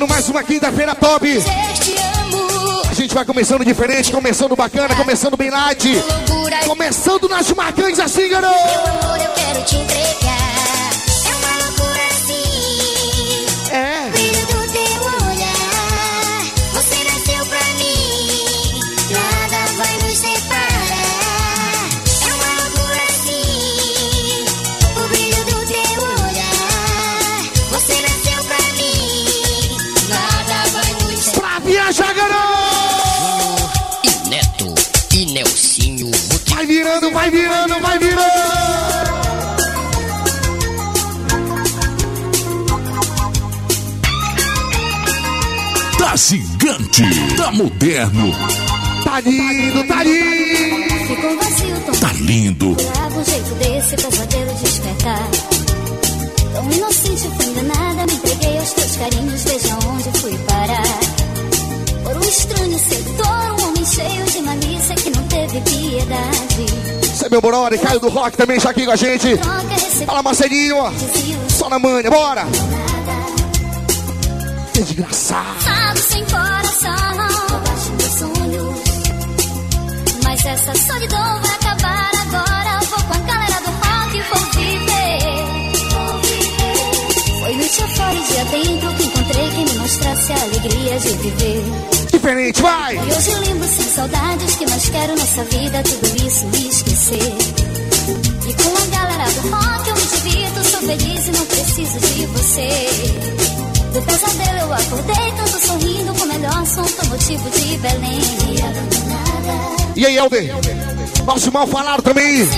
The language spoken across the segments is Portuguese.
chegando mais uma quinta-feira top. A gente vai começando diferente, começando bacana, começando bem. Loucura, Começando nas marcantes assim, meu garoto! amor, eu quero te entregar. Gigante, tá moderno, Tá lindo, tá lindo! Ficou vazio, tão tá lindo. Dava um jeito desse pesadelo despertar. Tão inocente, fui enganada. Me entreguei aos teus carinhos. Veja onde fui parar. Por um estranho sedutor, um homem cheio de malícia que não teve piedade. Você é meu brother, Caio do Rock também já aqui com a gente. Fala, Marcelinho, Só na manha, bora! Nada. Desgraçado! Sem coração. Roubaste meus sonhos. Mas essa solidão vai acabar agora. Vou com a galera do rock e vou viver. Foi noite afora e dia dentro que encontrei quem me mostrasse a alegria de viver. Diferente, vai! E hoje lembro sem saudades que mais quero nessa vida tudo isso esquecer. E com a galera do rock eu me divirto, sou feliz e não preciso de você. Do pesadelo eu acordei, tanto sorrindo com o melhor som, motivo de Belém. E aí, Helder? Nosso mal falado também.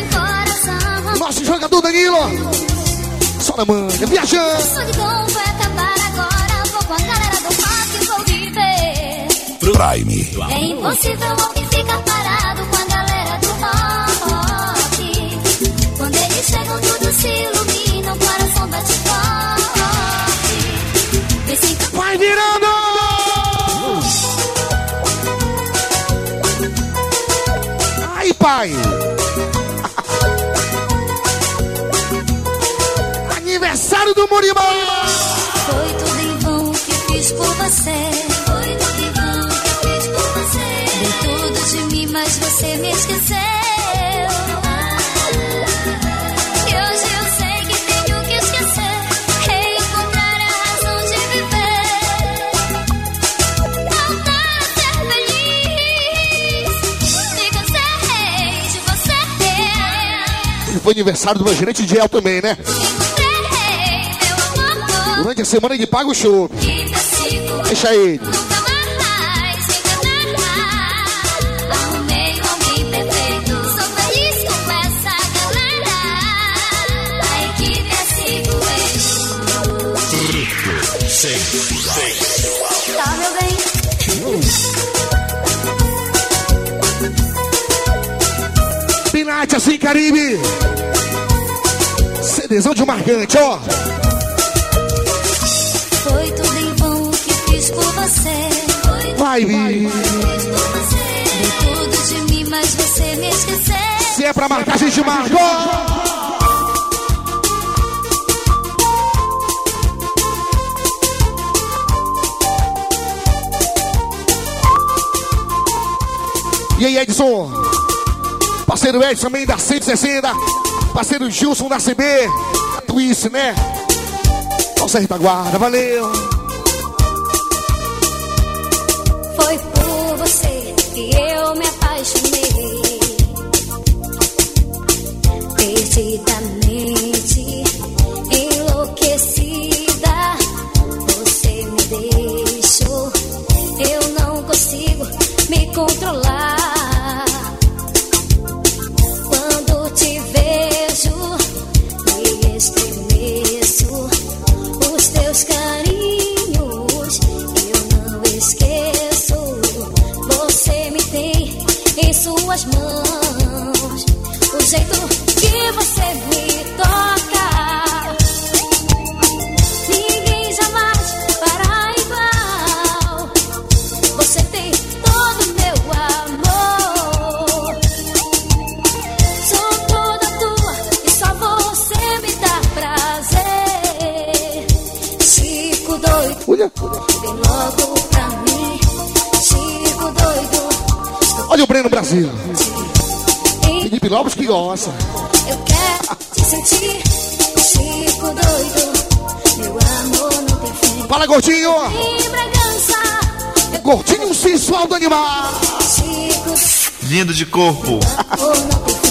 Nosso jogador Danilo. Só na manha, viajando. Solidão vai acabar agora, vou com a galera do rock e vou viver. Prime. É impossível alguém ficar parado com a galera do rock. Quando eles chegam, tudo se você. Foi tudo em vão que fiz por você. Dei tudo de mim, mas você me esqueceu. E hoje eu sei que tenho que esquecer. Reencontrar a razão de viver. Voltar a ser feliz. Me cansei de você. E foi aniversário do meu gerente de El também, né? Durante a semana ele paga o show. Deixa ele. Nunca mais enganar. Arrumei homem perfeito. Sou feliz com essa galera. A equipe é Tá, meu bem? Pinate assim, Caribe. CDzão de marcante, ó. Fiz por você. Vai, Vi. tudo de mim, mas você me esqueceu. Se é pra marcar, a gente marca, ó. E aí, Edson? Parceiro Edson também da 160. Parceiro Gilson da CB. Twist, né? Nossa retaguarda, valeu. see that olha. Vem logo pra mim, Chico doido. Olha o Breno Brasil. Felipe Lopes que gosta. eu quero te sentir, Chico doido. Meu amor não tem fim. Fala, gordinho. Gordinho sensual do animal. Chico, Lindo de corpo. amor não tem fim.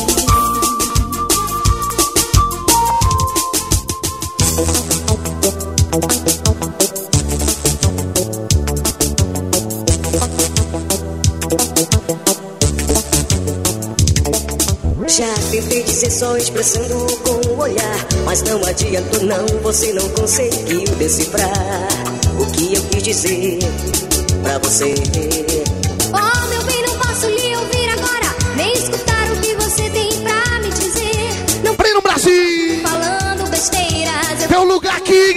Tentei dizer só expressando com o olhar, mas não adiantou não, você não conseguiu decifrar o que eu quis dizer pra você. Oh, meu bem, não posso lhe ouvir agora. Nem escutar o que você tem pra me dizer. Não Breno Brasil. falando besteiras, eu Teu lugar aqui,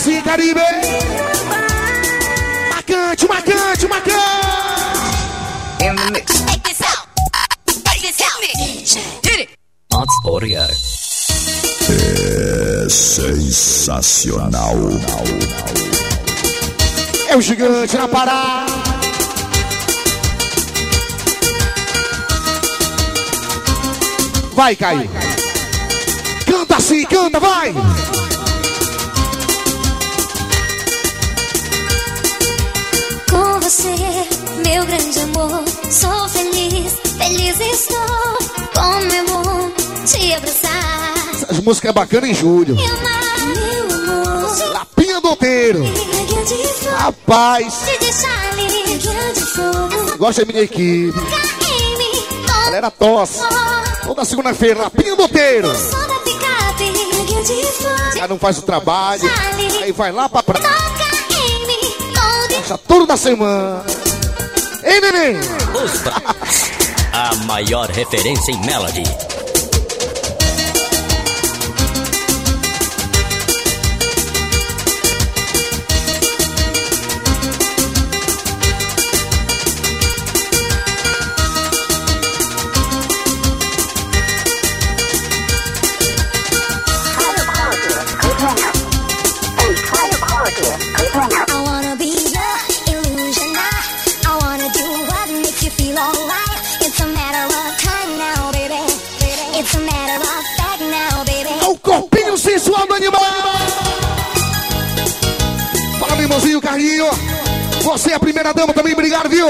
assim, Caribe. Marcante, marcante, marcante. Take this out. Take this out. Hit it. Obrigado. Sensacional. É o gigante na parada. Vai, Caio. Canta assim, canta, vai. Você, meu grande amor, sou feliz, feliz estou. Como é bom te abraçar As músicas é bacana em julho. Lapinha do Outeiro. Rapaz, te deixar ali, grande fogo. gosta da minha equipe. Galera tosse. Toda segunda-feira, Lapinha do Outeiro. fogo. Já não faz o trabalho. Aí vai lá pra praia. Toca em mim, todo Já tudo da semana. Ei, neném. A maior referência em Melody. Você é a primeira dama também, obrigado, viu?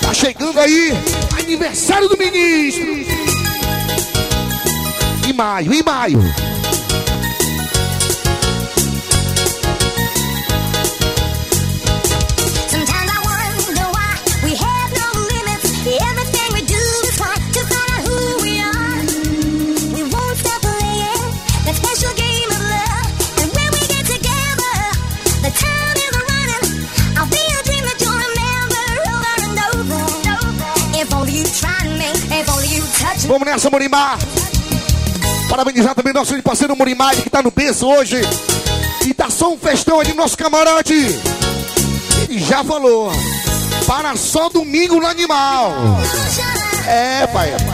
Tá chegando aí, aniversário do ministro. Em maio, em maio. Vamos nessa, Morimar. Parabenizar também nosso parceiro Morimar, que tá no berço hoje. E tá só um festão ali no nosso camarote. Ele já falou. Para só domingo no animal. É, pai. Be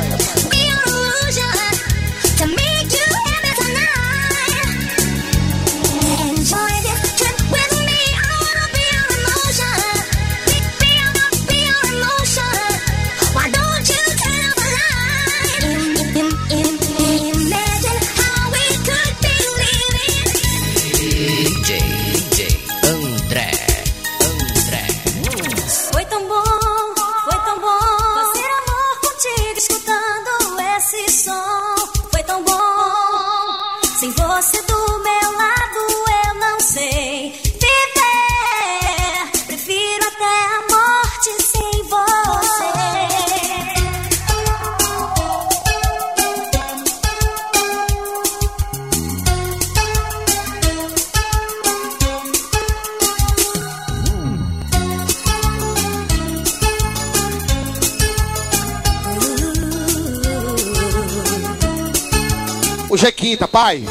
quinta, pai.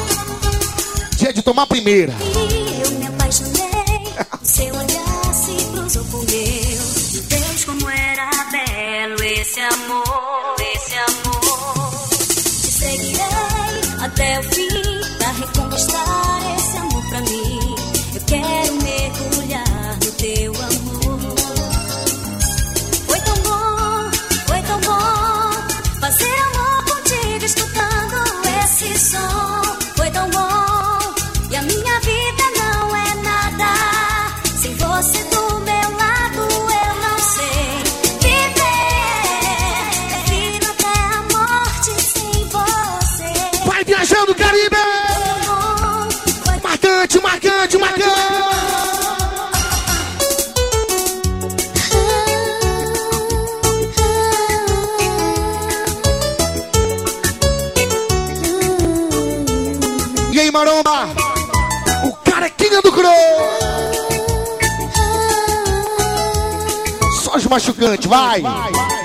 Dia de tomar primeira. machucante, vai! vai, vai.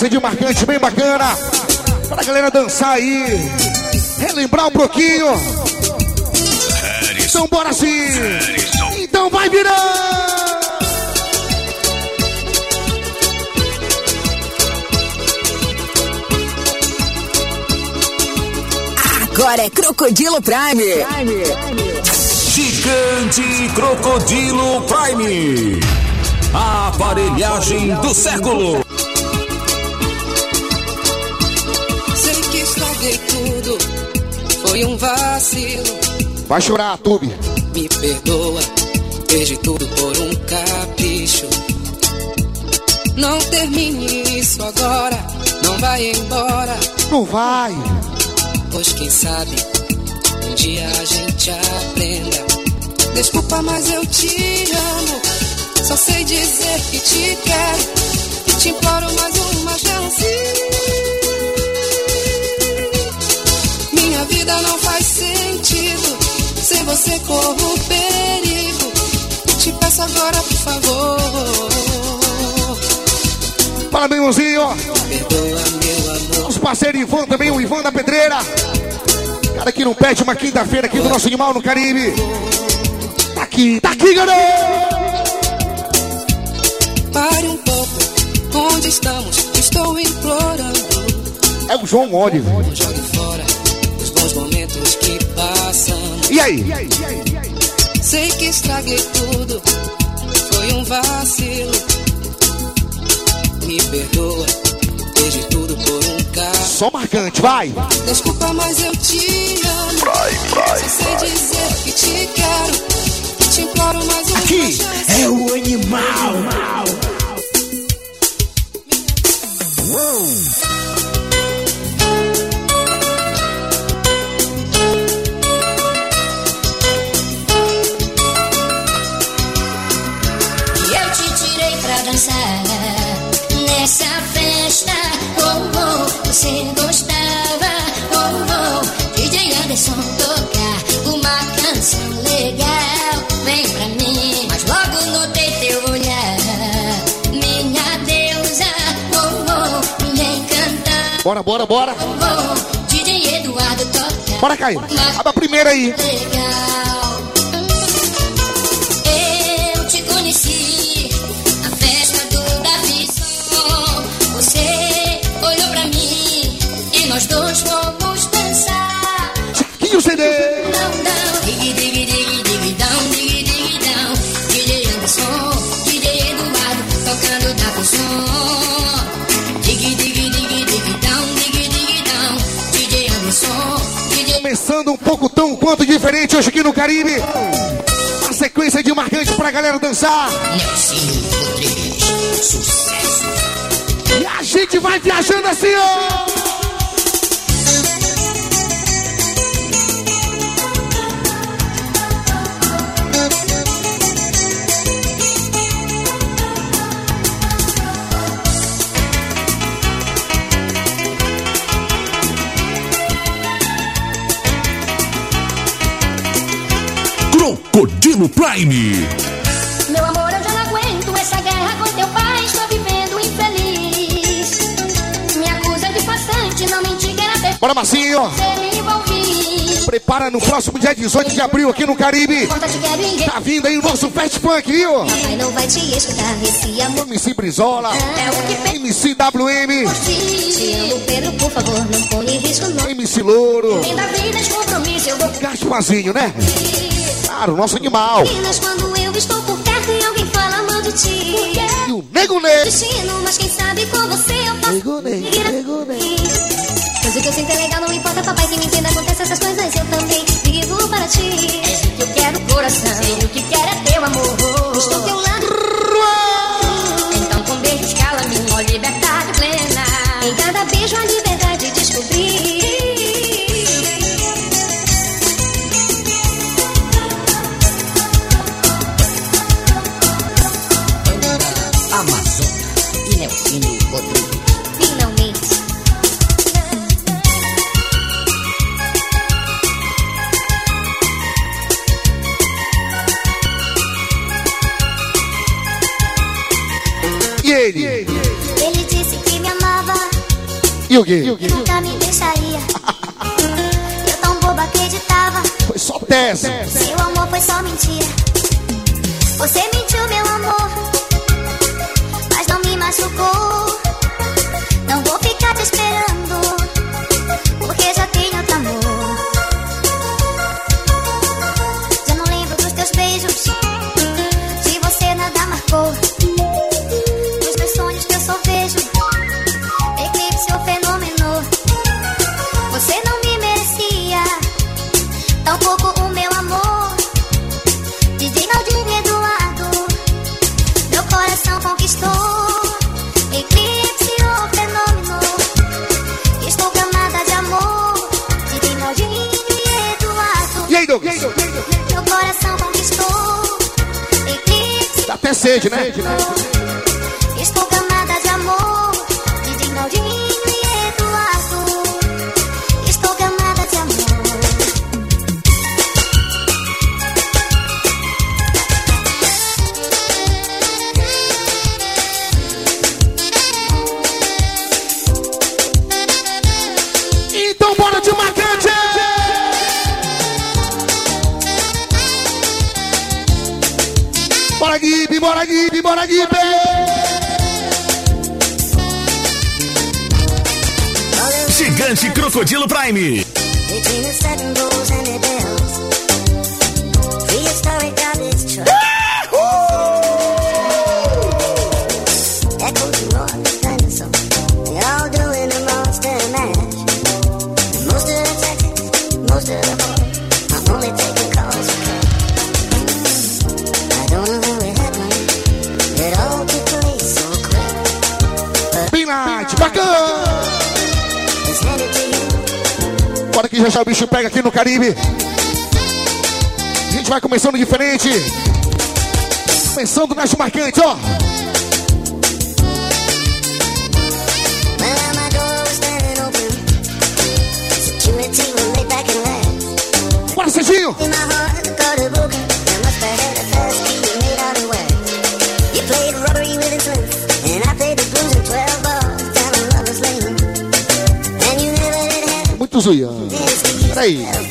sequência de marcante bem bacana. Pra galera dançar aí. Relembrar um pouquinho. Então bora sim. Então vai virar. agora é Crocodilo Prime. Prime. Gigante Crocodilo Prime. A aparelhagem do século. foi um vacilo. Vai chorar, Tube. Me perdoa, perdi tudo por um capricho. Não termine isso agora, não vai embora. Não vai. Pois quem sabe, um dia a gente aprenda. Desculpa, mas eu te amo. Só sei dizer que te quero. Te imploro mais uma chance. Minha vida não faz sentido. Sem você corro perigo. Te peço agora, por favor. Parabéns, Luzinho. Os parceiros Ivan também, o Ivan da Pedreira. Cara que não perde uma quinta-feira aqui do nosso animal no Caribe. Tá aqui, tá aqui, garoto! Pare um pouco, onde estamos? Estou implorando. É o João Oliver passando. E aí? Sei que estraguei tudo, foi um vacilo. Me perdoa, desde tudo por um carro. Só marcante, vai! Desculpa, mas eu te amo. Vai, vai. Só sei vai, dizer que te quero. Te imploro mais um Aqui é o animal. animal. Uou. Nessa festa. Oh, oh, você gostava. Oh, oh, DJ Anderson tocar uma canção legal. Vem pra mim, mas logo notei teu olhar. Minha deusa, oh, oh, me encanta. Bora, bora, bora. Oh, oh, DJ Eduardo toca. Bora, Caio. Abre a primeira aí. Legal. Pouco tão quanto diferente hoje aqui no Caribe. A sequência de marcante pra galera dançar. Rodrigues, sucesso. E a gente vai viajando assim, ó. Crocodilo Prime. Meu amor, eu já não aguento essa guerra com teu pai. Estou vivendo infeliz. Me acusa de passante, não menti que era perfeito. Bora, Marcinho. Você me envolvi. Prepara no próximo dia 18 de abril aqui no Caribe. Tá vindo aí o nosso Fast Funk, viu? Não vai te escutar esse amor. MC Brizola, É o que fez MC WM, Te amo, Pedro, por favor, não põe risco, não. MC Louro, Ainda vida de compromisso, eu vou Gasparzinho, né? Claro, nosso animal. Apenas quando eu estou por perto e alguém fala mal de ti. E o Nego Ney. Destino, mas quem sabe com você eu posso Nego Ney, Nego Ney. Pois o que eu sinto é legal, não Crocodilo Prime. já já o bicho pega aqui no Caribe. A gente vai começando diferente. Começando nas marcantes, ó. Bora, Serginho! Muito zoião. Hey.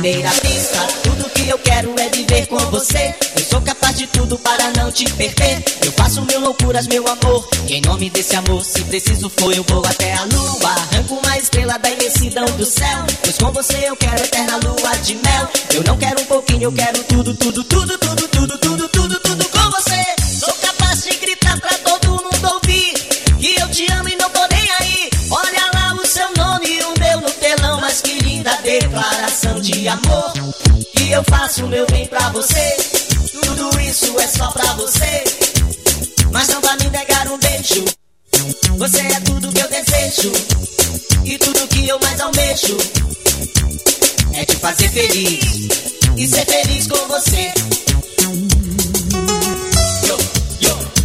Primeira vista, tudo que eu quero é viver com você. Eu sou capaz de tudo para não te perder. Eu faço mil loucuras, meu amor. E em nome desse amor, se preciso for, eu vou até a lua. Arranco uma estrela da imensidão do céu. Pois com você eu quero eterna lua de mel. Eu não quero um pouquinho, eu quero tudo, tudo, tudo, tudo, tudo, linda declaração de amor. Que eu faço meu bem pra você. Tudo isso é só pra você. Mas não vai me negar um beijo. Você é tudo que eu desejo. E tudo que eu mais almejo é te fazer feliz e ser feliz com você.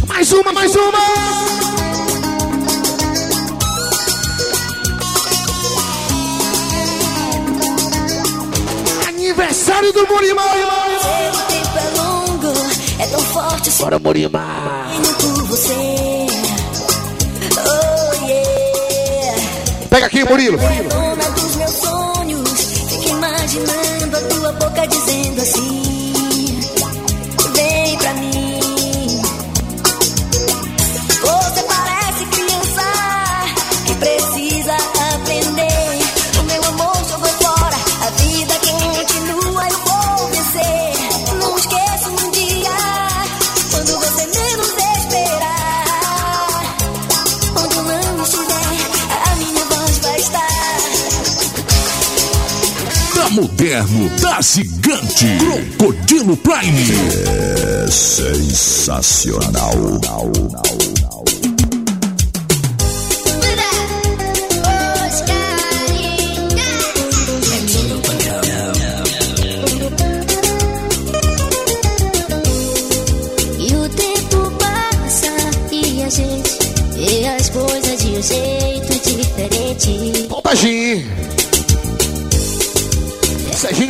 Mais uma, mais uma! Aniversário do tempo é longo, tão forte Bora, yeah. Pega aqui, Murilo! É Moderno, da Gigante, Crocodilo Prime. É sensacional.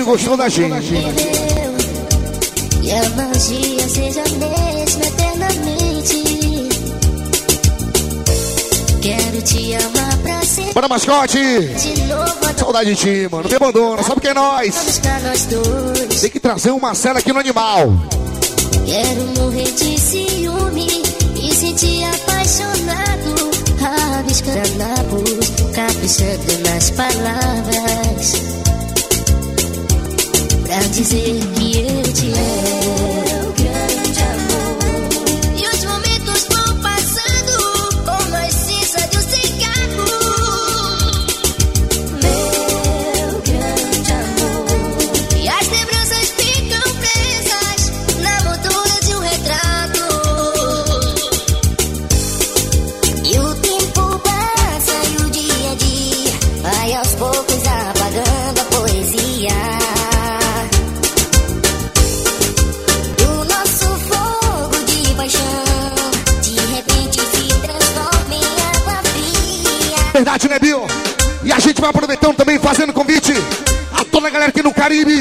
Gostou da gente. E a magia seja a mesma eternamente. Quero te amar pra sempre. Bora, mascote! De novo, Saudade de ti, mano. Não me abandona, sabe quem é nós? nós dois. Tem que trazer uma cena aqui no animal. Quero morrer de ciúme e sentir apaixonado. Rabiscando lábios, caprichando nas palavras. Dizer que eu amo. Convite a toda a galera aqui no Caribe.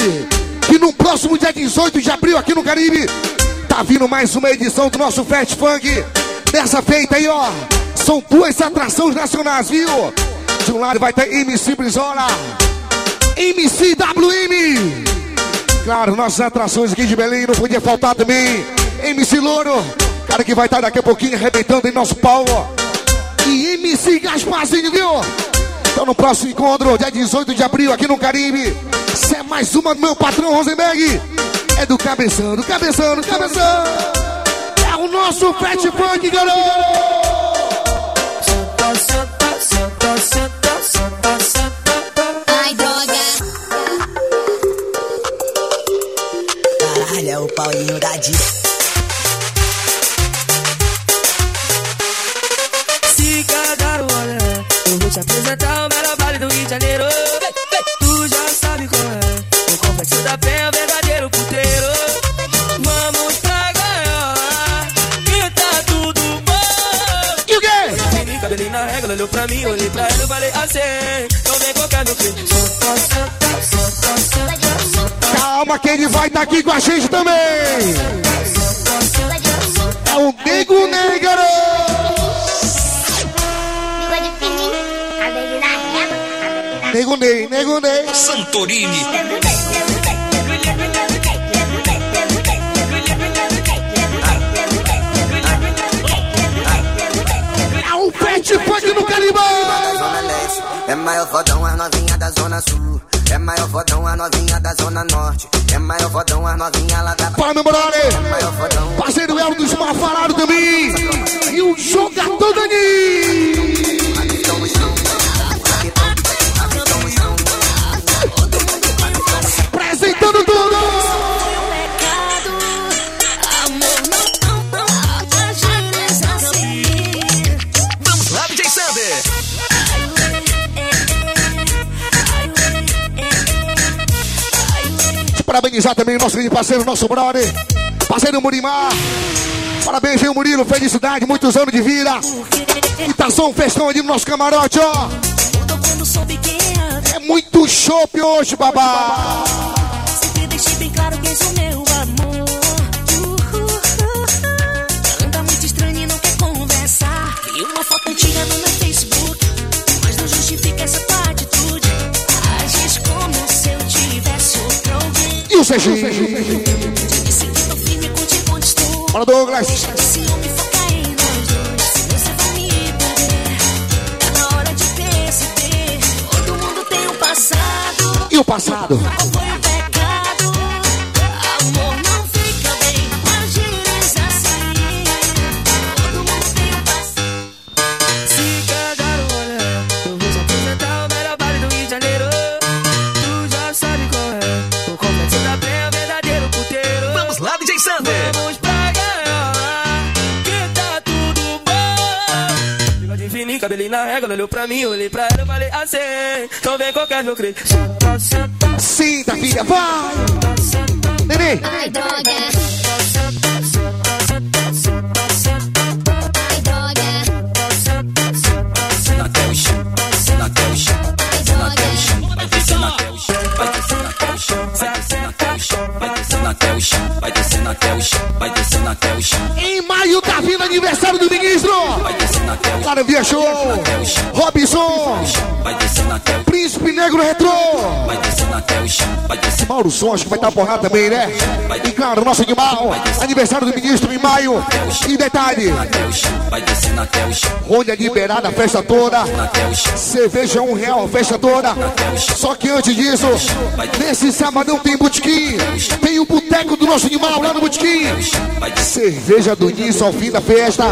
Que no próximo dia 18 de abril, aqui no Caribe, tá vindo mais uma edição do nosso Fast Funk. Dessa feita aí, ó. São duas atrações nacionais, viu? De um lado vai ter MC Brizola, MC WM. Claro, nossas atrações aqui de Belém não podia faltar também. MC Louro, cara que vai estar daqui a pouquinho arrebentando em nosso pau. E MC Gasparzinho, viu? Então no próximo encontro, dia 18 de abril, aqui no Caribe. Isso é mais uma do meu patrão Rosenberg. É do Cabeção, do Cabeção, do Cabeção. É o nosso Fat Funk, garoto. Ai, droga. Caralho, é o Paulinho da Di. Te apresentar o melhor baile do Rio de Janeiro. Tu já sabe qual é. O complexo da fé é o verdadeiro puteiro. Vamos pra gaiola, que tá tudo bom. E o quê? Cabelinho na regra, olhou pra mim, olhei pra ela e falei assim: Não vem qualquer meu filho. Senta, senta, senta, senta, senta. Calma que ele vai estar aqui com a gente também. É o Nego Negro. Nego Ney, Nego Ney. Santorini. É o Pet Funk no Leste. É maior fodão as novinha da Zona Sul. É maior fodão a novinha da Zona Norte. É maior fodão a novinha lá da Fala, meu brother. É maior fodão. Parceiro El dos Mafarados também. E o jogador Dani. Parabenizar também o nosso grande parceiro, nosso brother. Parceiro Murimar. Parabéns, viu, Murilo? Felicidade, muitos anos de vida. E tá só um festão ali no nosso camarote, ó. É muito chopp hoje, babá. Sempre deixei bem claro que és o meu tem um passado. E o passado? Cabelinho na régua, olhou pra mim, olhei pra ela, eu falei assim. Então vem qualquer meu creio. Senta, senta, Sinta, filha, vai. Nenê. Ai, droga. Até o chão, vai descendo até o chão, vai descendo até o chão, Em maio tá vindo aniversário do ministro. vai descendo até o chão, Cara, via show. Robinson. vai descendo até o Príncipe Negro Retrô. Mauro Som, acho que vai estar porrada também, né? E claro, nosso animal. Aniversário do ministro em maio. E detalhe, rolha liberada a festa toda. Cerveja um real a festa toda. Só que antes disso, nesse sabadão tem botequim. Tem o boteco do nosso animal lá no botequim. Cerveja do início ao fim da festa.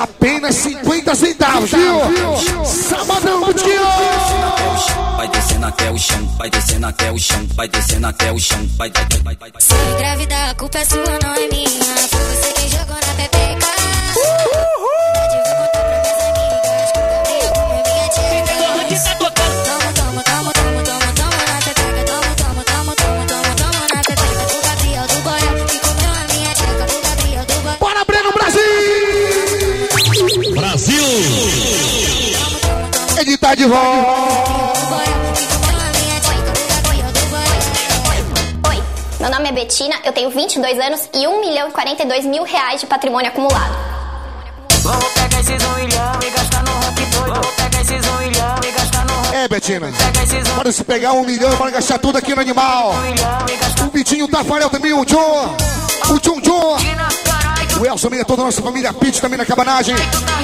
Apenas 50 centavos, viu? Sabadão, botequim. vai descendo até o chão, vai descendo até o chão, vai descendo até o chão, vai vai vai vai. Se engravidar, a culpa é sua, não é minha. Foi você quem jogou na pepeca. Verdade, vou contar pra minhas amigas. Que o Gabriel comeu minha tcheca. Toma, toma, toma, toma, toma, toma na pepeca. Toma, toma, toma, toma, toma, toma na pepeca. O Gabriel do Boia que comeu a minha tcheca. O Gabriel do Boia. Bora, Breno Brasil! Brasil. Ele tá de volta. Meu nome é Betina, eu tenho 22 anos e 1 milhão e 42 mil reais de patrimônio acumulado. Vamos pegar esses um milhão e gastar no rock doido. Vamos pegar esses um milhão e gastar no rock É, Betina. Pega esses um Bora se pegar um milhão, bora gastar tudo aqui no animal. milhão e gastar O Vitinho Tafarel também, o John. O John John. na caralho. O Elson também, toda a nossa família Pitch também na cabanagem.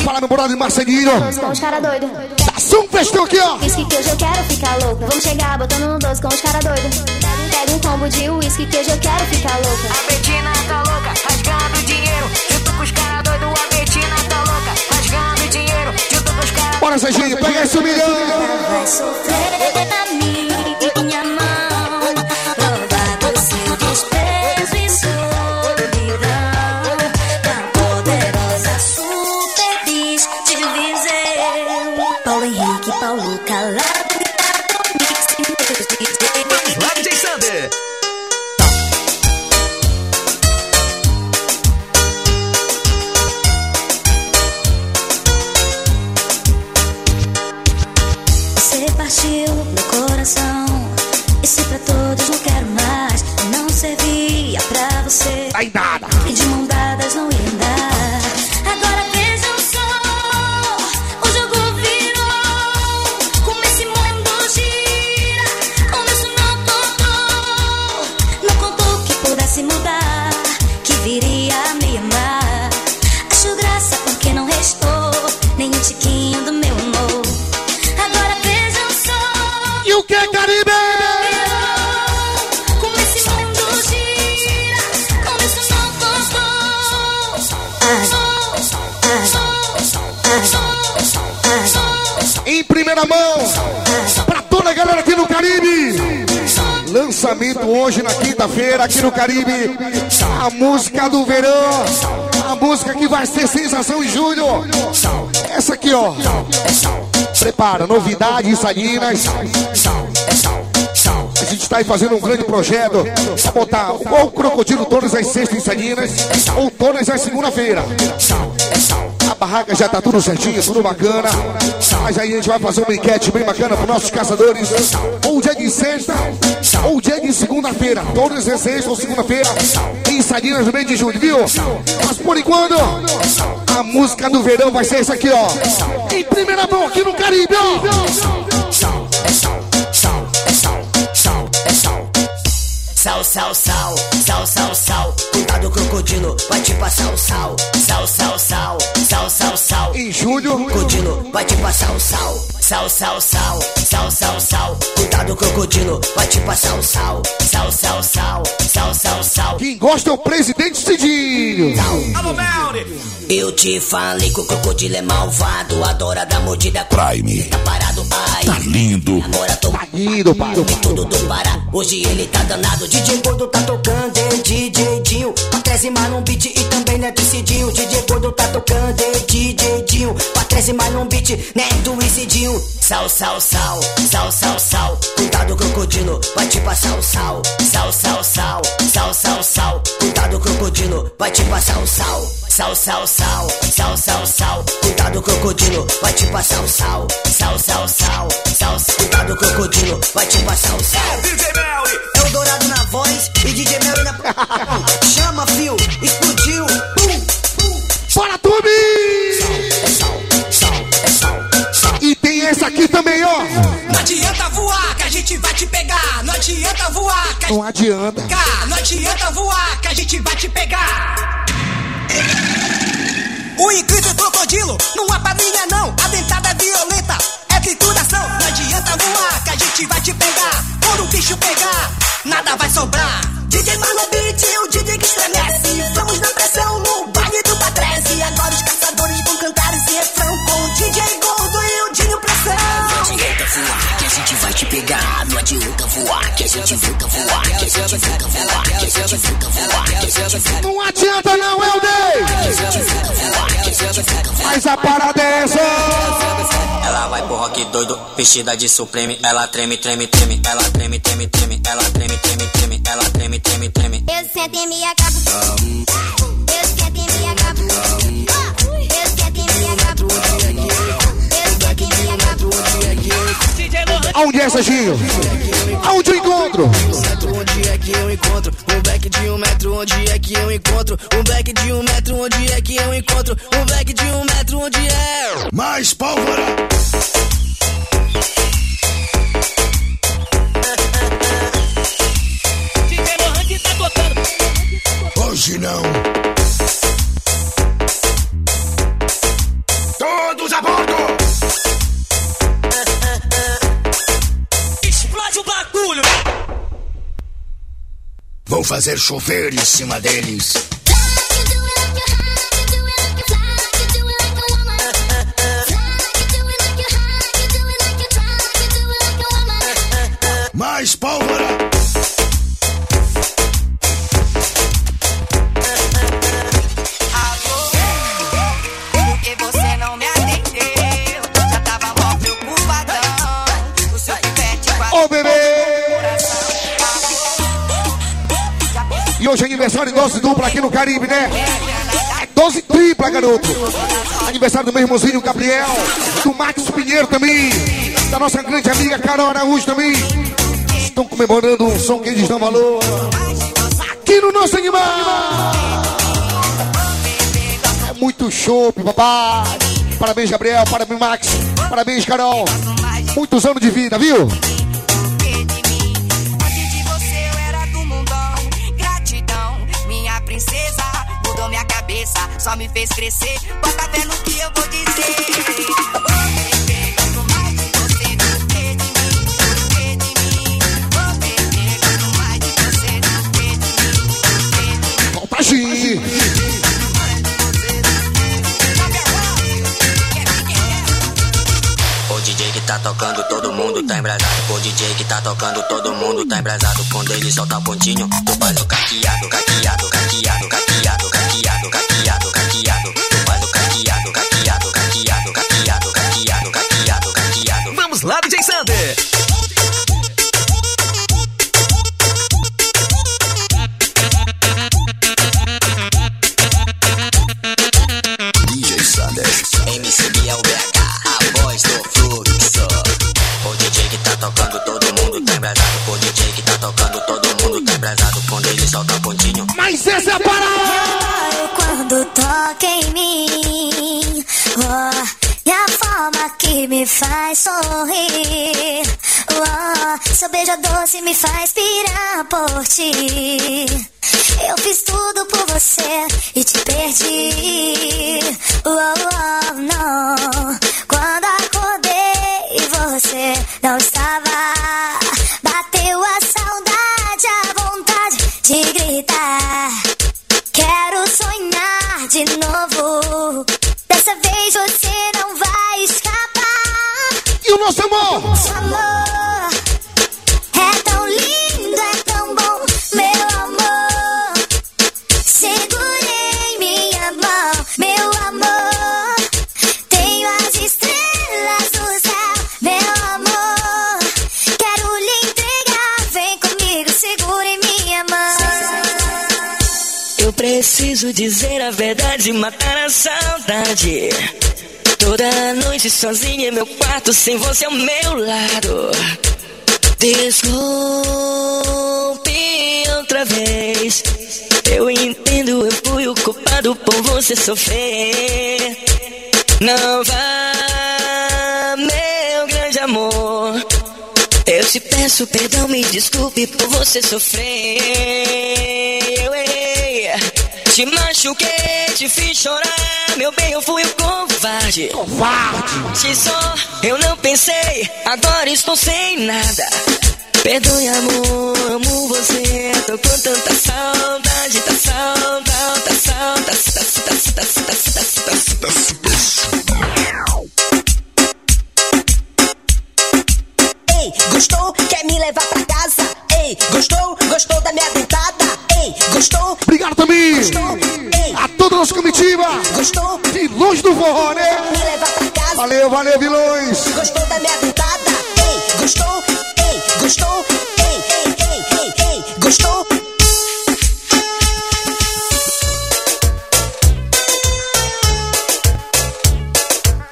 Fala, meu brother Marcelinho. Com os cara doido. Tá um festão aqui, ó. Whisky que hoje eu quero ficar louco. Vamos chegar botando no 12 com os cara doido. Um combo de whisky que hoje eu quero ficar louca. A Betina tá louca, rasgando dinheiro. Junto com os caras doidos, a Betina tá louca, rasgando dinheiro. Junto com os caras Bora, Serginho, pega esse um milhão. Vai sofrer minha mão. Hoje na quinta-feira aqui no Caribe. A música do verão. A música que vai ser sensação em julho. Essa aqui, ó. Prepara, novidade em Salinas. A gente está aí fazendo um grande projeto para botar o Crocodilo todas as sextas em Salinas ou todas as segunda-feira. Barraca já tá tudo certinho, tudo bacana. Mas aí a gente vai fazer uma enquete bem bacana para nossos caçadores. Ou dia de sexta, ou dia de segunda-feira. Todas as sexta ou segunda-feira em Salinas no mês de julho, viu? Mas por enquanto, a música do verão vai ser essa aqui, ó. Em primeira mão aqui no Caribe, ó. Sal, sal, sal, sal, sal, sal. Cuidado, crocodilo, vai te passar o sal. Sal, sal, sal, sal, sal, sal. Em julho, crocodilo, vai te passar o sal. Sal, sal, sal, sal, sal, sal. Cuidado, crocodilo, vai te passar o sal. Sal, sal, sal, sal, sal, sal. Quem gosta é o presidente Cidinho. Alô, Eu te falei que o crocodilo é malvado, adora dar mordida. Prime. Tá parado, ai. Tá lindo. Agora tô Tá lindo, pai. tudo do Pará. Hoje ele tá danado. DJ Gordo tá tocando, é DJ Dinho. Patrese mais um beat e também Neto e Cidinho. DJ Gordo tá tocando, é DJ Dinho. Patrese mais um beat, Neto e Cidinho. Sal, sal, sal, sal, sal, sal. Cuidado, crocodilo, vai te passar o sal. Sal, sal, sal, sal, sal, sal. Cuidado, crocodilo, vai te passar o sal. Sal, sal, sal, sal, sal, sal. Cuidado, crocodilo, vai te passar o sal. Sal, sal, sal, sal, sal. Cuidado, crocodilo, vai te passar o sal. DJ Melly. É o Dourado na voz e DJ Mary na Chama, fio, explodiu. Pum, Bora, é sal, adianta voar que Não adianta. Não adianta voar que a gente vai te pegar. O incrível crocodilo não apadrinha não. A dentada é violenta, é trituração. Não adianta voar que a gente vai te pegar. Quando o bicho pegar, nada vai sobrar. DJ Marlon Beat, o DJ que estremece. Vamos na pressão no baile do Patrese. Agora os caçadores vão cantar esse refrão pegar. Não adianta voar que a gente volta voar. Que a gente volta voar. Que a gente volta voar. Que a gente volta Não adianta não, Helder! Mas a parada é essa! Ela vai pro rock doido, vestida de supreme. Ela treme, treme, treme. Ela treme, treme, treme. Ela treme, treme, treme. Ela treme, treme, treme. Eu sento e me acabo. Aonde é, Serginho? Aonde eu encontro? metro, onde é que eu encontro? Um back de um metro, onde é que eu encontro? Um back de um metro, onde é que eu encontro? Um back de um metro, onde é? Mais pólvora. DJ Lohan que tá tocando. Hoje não. Todos a bordo. Vou fazer chover em cima deles. Mais pólvora. 12 dupla aqui no Caribe, né? 12 tripla, garoto. Aniversário do meu irmãozinho Gabriel, do Max Pinheiro também, da nossa grande amiga Carol Araújo também. Estão comemorando um som que eles dão valor. Aqui no nosso animal. É muito show, papai. Parabéns, Gabriel. Parabéns, Max. Parabéns, Carol. Muitos anos de vida, viu? Só me fez crescer. Bota fé no que eu vou dizer. O DJ que tá tocando, todo mundo tá embrasado. O DJ que tá tocando, todo mundo tá embrasado. Quando ele solta o pontinho, tu faz o caqueado, caqueado, caqueado, caqueado, caqueado, Vamos faz sorrir. Oh, seu beijo doce me faz pirar por ti. Eu fiz tudo por você e te perdi. Oh, oh, não. Quando acordei, você não estava. Bateu a saudade, a vontade de gritar. Quero sonhar de novo. Dessa vez você nosso amor? É tão lindo, é tão bom, meu amor. Segurei minha mão, meu amor. Tenho as estrelas no céu, meu amor. Quero lhe entregar, vem comigo, segure minha mão. Eu preciso dizer a verdade e matar a saudade. Toda noite sozinha em meu quarto, sem você ao meu lado. Desculpe outra vez. Eu entendo, eu fui o culpado por você sofrer. Não vá, meu grande amor. Eu te peço perdão, me desculpe por você sofrer. Eu errei, te machuquei, te fiz chorar. Meu bem, eu fui o covarde. Covarde! Se só eu não pensei, agora estou sem nada. Perdoe, amor, amo você. Tô com tanta saudade, tá saudade, tá saudade, tá saudade, tá saudade, tá Ei, gostou? Quer me levar pra casa? Ei, gostou? Gostou da minha dentada? Ei, gostou? Obrigado também a toda a nossa comitiva Gostou? de longe do forró, né? Me levar pra casa? Valeu, valeu, vilões! Gostou da minha dentada? Ei, gostou? Ei, gostou? Ei, ei, ei, ei, ei, gostou?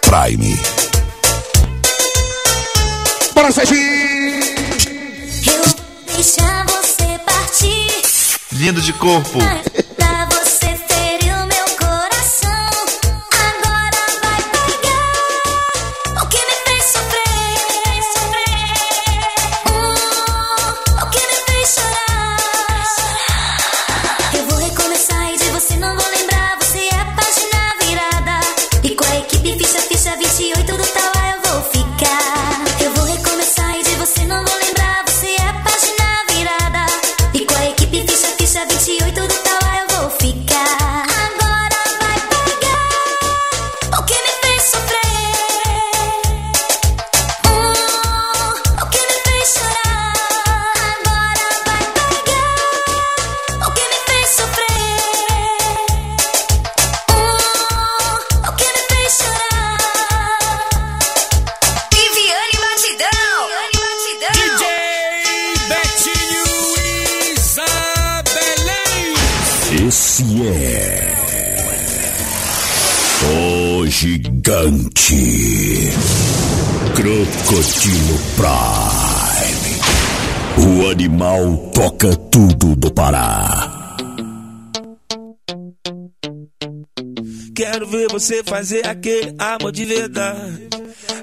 Prime. Bora, Serginho! Eu partir. Lindo de corpo. Gigante. Crocodilo Prime. O animal toca tudo do Pará. Quero ver você fazer aquele amor de verdade.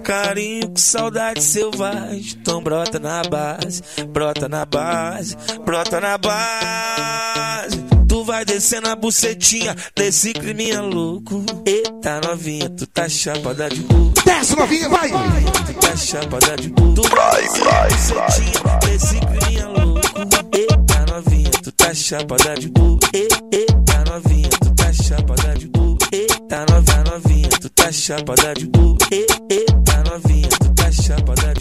Carinho com saudade selvagem. Então brota na base, brota na base, brota na base. Tu vai descendo a bucetinha desse criminha louco. Eita novinha, tu tá chapada de burro. Desce, novinha, vai! Tu tá chapada de burro. Tu vai a bucetinha desse criminha louco. Eita novinha, tu tá chapada de burro. Eita novinha, tu tá chapada de burro. Eita novinha, novinha, tu tá chapada de burro. Eita novinha, tu tá chapada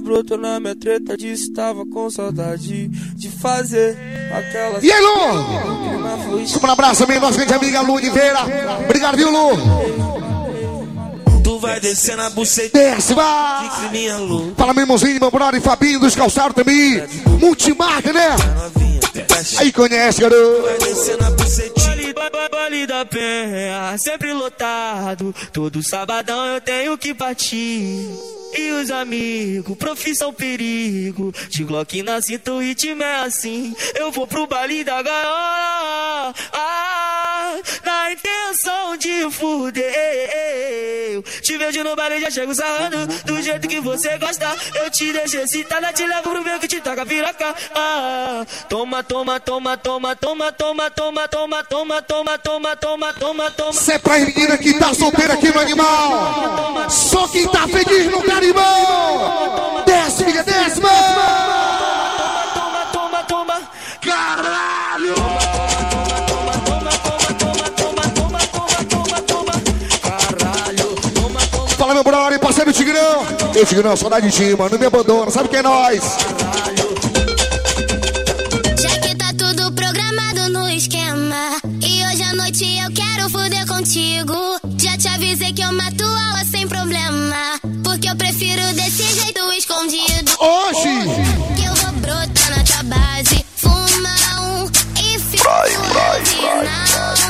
brotou na minha treta, disse tava com saudade de fazer aquela. E aí, Lu? Super abraço também, nossa grande amiga Lu Oliveira. Obrigado, viu, Lu? Tu vai descer na buceta. Desce, vai! De minha Lu. Fala, meu irmãozinho, meu brother, Fabinho dos calçados também. Multimarca, né? Aí conhece, garoto. Vai descer na bucetinha. Vale da penha, sempre lotado. Todo sabadão eu tenho que partir. E os amigos, profissão perigo. De Glock na cinta, o ritmo é assim. Eu vou pro baile da gaiola. Ah, na intenção de fuder. Te vejo no baile, já chego sarrando. Do jeito que você gosta. Eu te deixo excitada, te levo pro meu que te toca piroca. Ah, toma, toma, toma, toma, toma, toma, toma, toma, toma, toma, toma, toma, toma, toma. Cê é pra menina que tá solteira aqui no animal. Só quem tá feliz no carimão. Desce, filha, desce, mano. Toma, toma, toma. Caralho. Fala, meu brother, parceiro Tigrão. Ei, Tigrão, saudade de ti, mano. Não me abandona, sabe quem é nós? Já que tá tudo programado no esquema. E hoje à noite eu quero foder contigo. Já te avisei que eu mato aula sem problema. Eu prefiro desse jeito escondido. Hoje! Que eu vou brotar na tua base. Fuma um e fica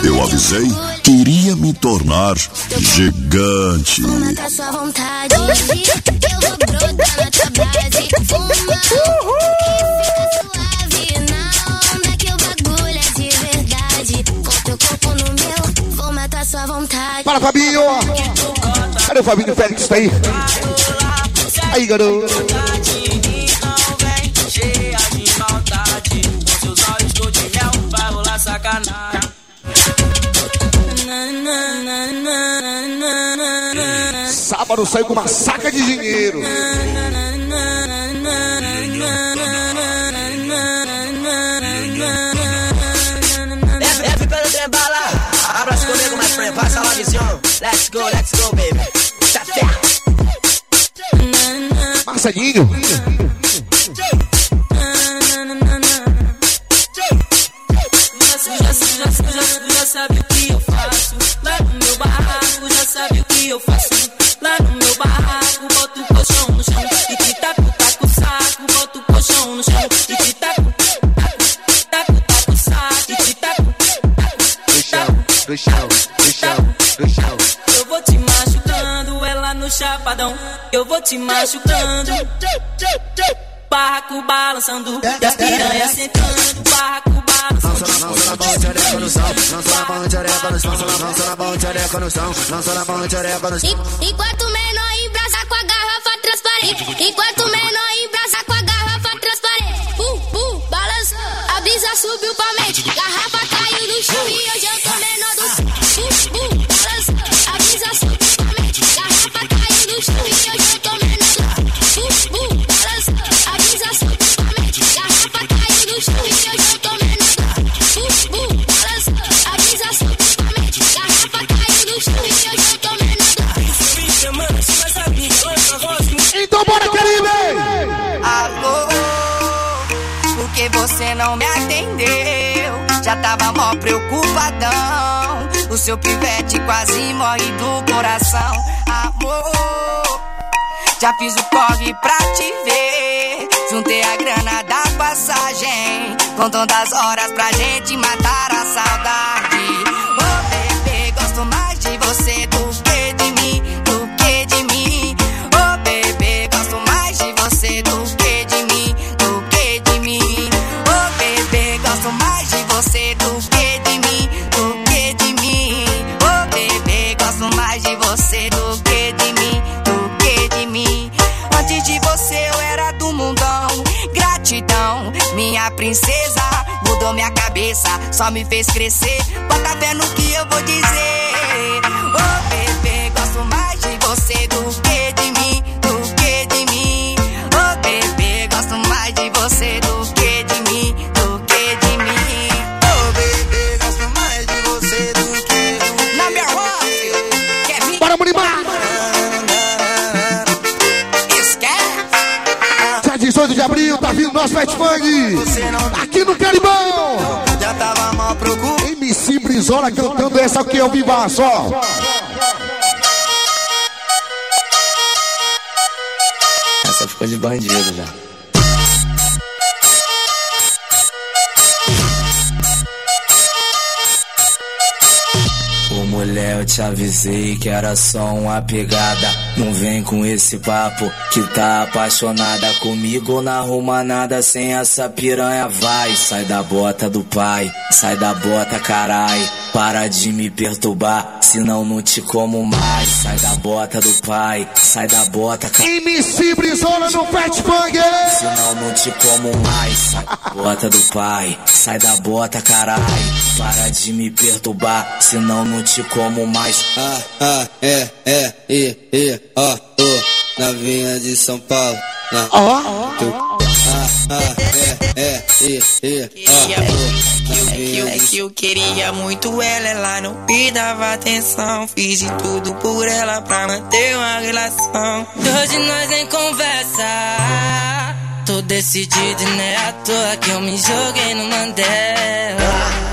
Eu avisei que iria me tornar gigante. Mata sua vontade. Eu vou brotar na tua base. Fuma um e fica suave na onda que o bagulho é de verdade. Com teu corpo no meu, vou matar sua vontade. Fala, Fabinho. Cadê o Fabinho Félix? Tá aí? Aí, garoto. Sábado saiu com uma saca de dinheiro. F pelo trem bala, abraço comigo, mas frente, passa lá visão. Let's go, let's go, baby. Marcelinho. Já, sabe o que eu faço Lá no meu barraco, já sabe o que eu faço Lá no meu barraco, boto o colchão no chão E te taco, taco o saco, boto o colchão no chão E te taco, taco, taco, taco o saco E te taco, chão. eu vou chapadão, eu vou te machucando Barraco balançando, e as piranhas sentando Barraco balançando Lança na mão, xereca no chão. Lança na mão, xereca no chão. Lança na mão, xereca no chão. Lança na mão, xereca no chão. En- Enquanto o menor embraça com a garrafa transparente. Enquanto o menor embraça com a garrafa transparente. Pum, pum, balança. A brisa subiu pra mente. Garrafa caiu no chão e hoje eu tô menor do você não me atendeu? Já tava mó preocupadão. O seu pivete quase morre do coração. Amor, já fiz o corre pra te ver. Juntei a grana da passagem. Com tantas horas pra gente matar a saudade. Princesa. Mudou minha cabeça, só me fez crescer. Bota fé no que eu vou dizer. 18 de abril, tá vindo nosso Pet Fang. Aqui no Caribão. Já tava mal preocupado. MC Brizola cantando essa aqui ao vivaço, ó. Essa ficou de bandido já. Ô mulher, eu te avisei que era só uma pegada. Não vem com esse papo que tá apaixonada comigo. Não arruma nada sem essa piranha. Vai, sai da bota do pai, sai da bota, carai. Para de me perturbar, senão não te como mais. Sai da bota do pai, sai da bota, carai. MC Brizola no Pet Fang. Senão não te como mais. Sai da bota do pai, sai da bota, carai. Para de me perturbar, senão não te como mais. Ah, ah, é, é, e, e, ó, ô, novinha de São Paulo. Na, Ó. Ah, ah, é, é, ó, ô, novinha É que eu queria muito ela, ela não me dava atenção. Fiz de tudo por ela pra manter uma relação. Hoje nós em conversa. Tô decidido e não é à toa que eu me joguei no Mandela.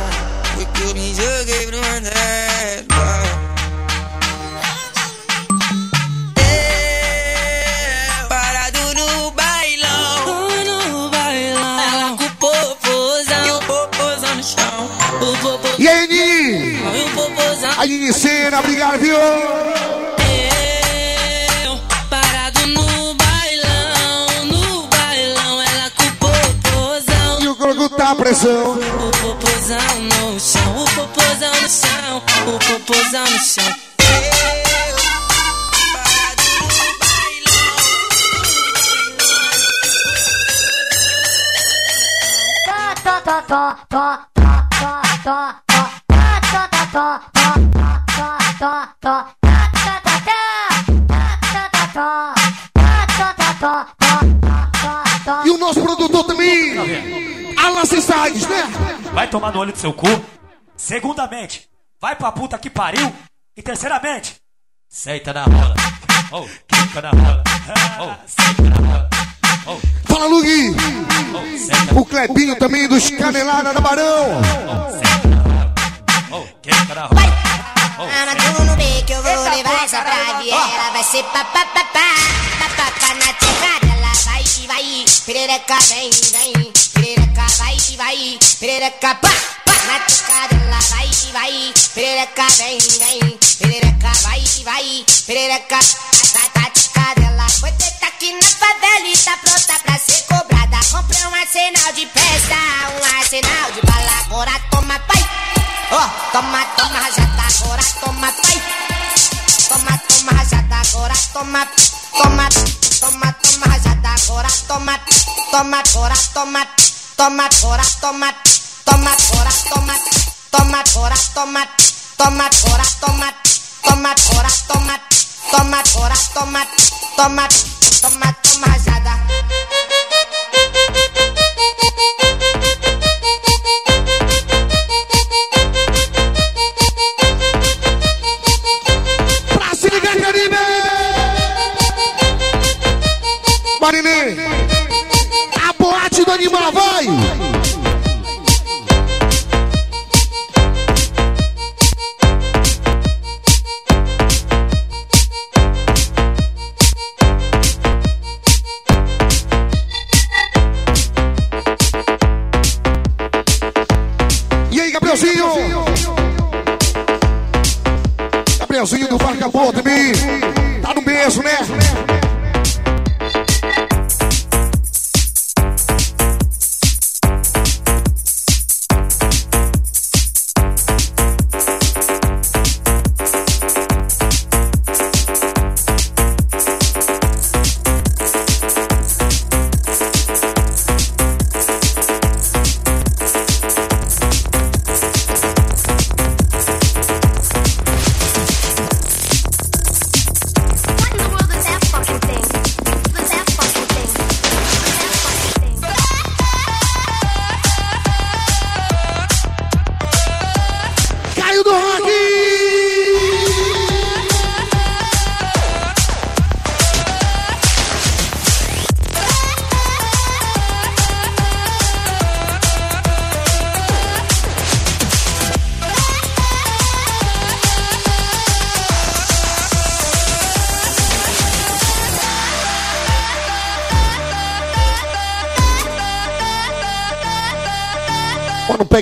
A Nini Cena, obrigado, viu? Eu, parado no bailão. No bailão. Ela com o popozão. E o Grogu tá a pressão. O popozão no chão. O popozão no chão. O popozão no chão. E o nosso produtor também. Alan Cisades, né? Vai tomar no olho do seu cu. Segundamente, vai pra puta que pariu. E terceiramente, senta na rola. Oh, quica na rola. Oh, senta na rola. Oh, Fala, Lugui. oh, senta O Clebinho também dos Canelada da Barão. Oh, quica na rola. Ama tu no que eu vou levar essa pra Viera Vai ser papapá, papapá na tcheca dela Vai que vai, perereca vem, vem. Perereca vai que vai, perereca pá, pá. Na tcheca dela vai que vai, perereca vem, vem. Perereca vai que vai, perereca Na tcheca dela Foi teta aqui na favela e tá pronta pra ser cobrada. Comprei um arsenal de festa, um arsenal de bala. Agora toma pai Ó, toma, toma, rajada, agora toma, pai. Toma, toma, rajada, agora toma, toma, toma, toma, rajada, agora toma, toma, agora toma, toma, agora toma, toma, agora toma, toma, agora toma, toma, toma, toma, agora toma, toma, toma, toma.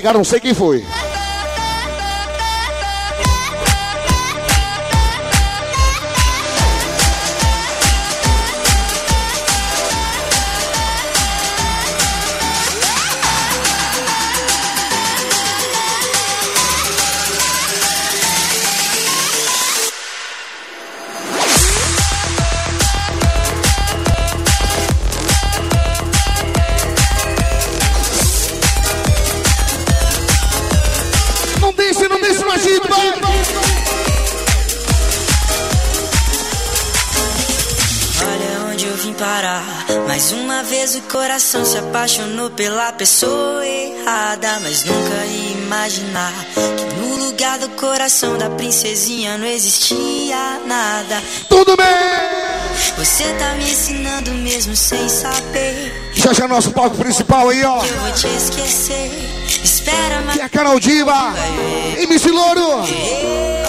Não pegaram, não sei quem foi. Coração se apaixonou pela pessoa errada. Mas nunca ia imaginar que no lugar do coração da princesinha não existia nada. Tudo bem! Você tá me ensinando mesmo sem saber. Já já nosso palco principal aí, ó. Eu vou te esquecer. Espera, mas. E a Carol Diva, MC Louro,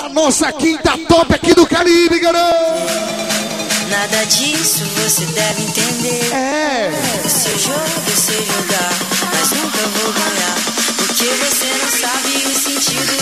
a nossa quinta top aqui do Caribe, garoto. Nada disso você deve entender. É. O seu jogo eu sei jogar, mas nunca vou ganhar. Porque você não sabe o sentido